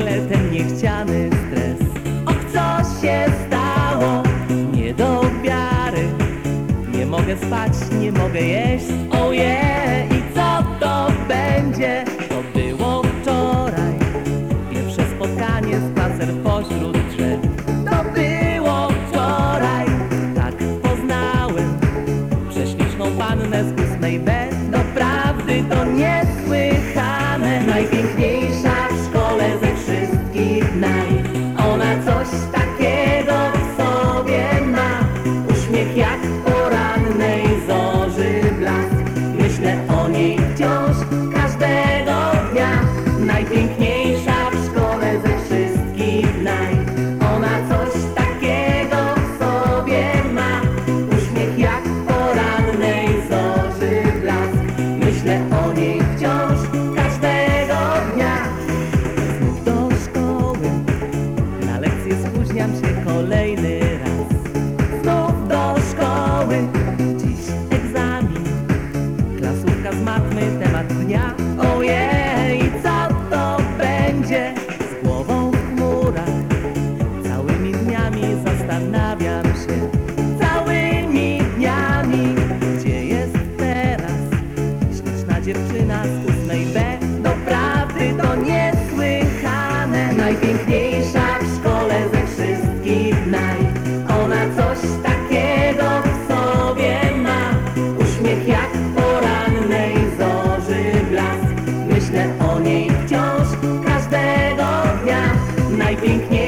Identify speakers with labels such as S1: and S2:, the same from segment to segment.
S1: ciele ten niechciany stres. Och, co się stało? Nie do wiary. Nie mogę spać, nie mogę jeść. Ojej, i co to będzie? To było wczoraj. Pierwsze spotkanie, spacer pośród drzew. To było wczoraj. Tak poznałem prześliczną pannę z ósmej B. Doprawdy to niesłychane. Najpiękniejsza lady. Myślę o niej wciąż każdego dnia. Najpiękniejsza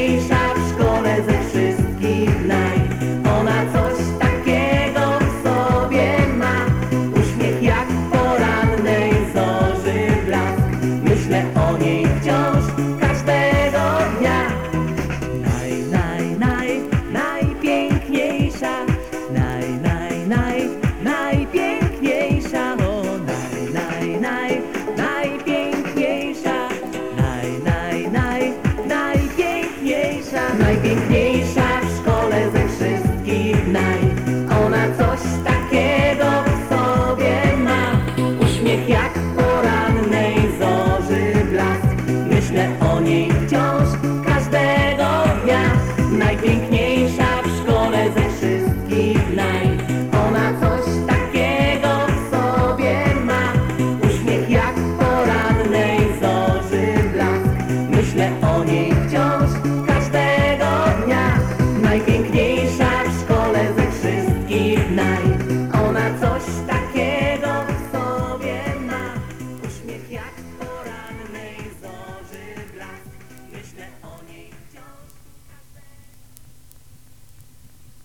S1: najpiękniejsza, najpiękniejsza w szkole ze wszystkich naj. Ona coś takiego w sobie ma, uśmiech jak porannej zorzy blask. Myślę o niej wciąż każdego dnia. Najpiękniejsza w szkole ze wszystkich naj. Ona coś takiego w sobie ma. Uśmiech jak porannej zorzy blask. Myślę o niej wciąż